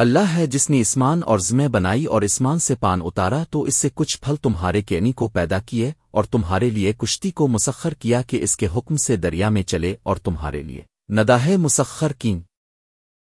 اللہ ہے جس نے اسمان اور زمیں بنائی اور اسمان سے پان اتارا، تو اس سے کچھ پھل تمہارے کینی کو پیدا کیے اور تمہارے لیے کشتی کو مسخر کیا کہ اس کے حکم سے دریا میں چلے اور تمہارے لیے۔ نداہ مسخر کیں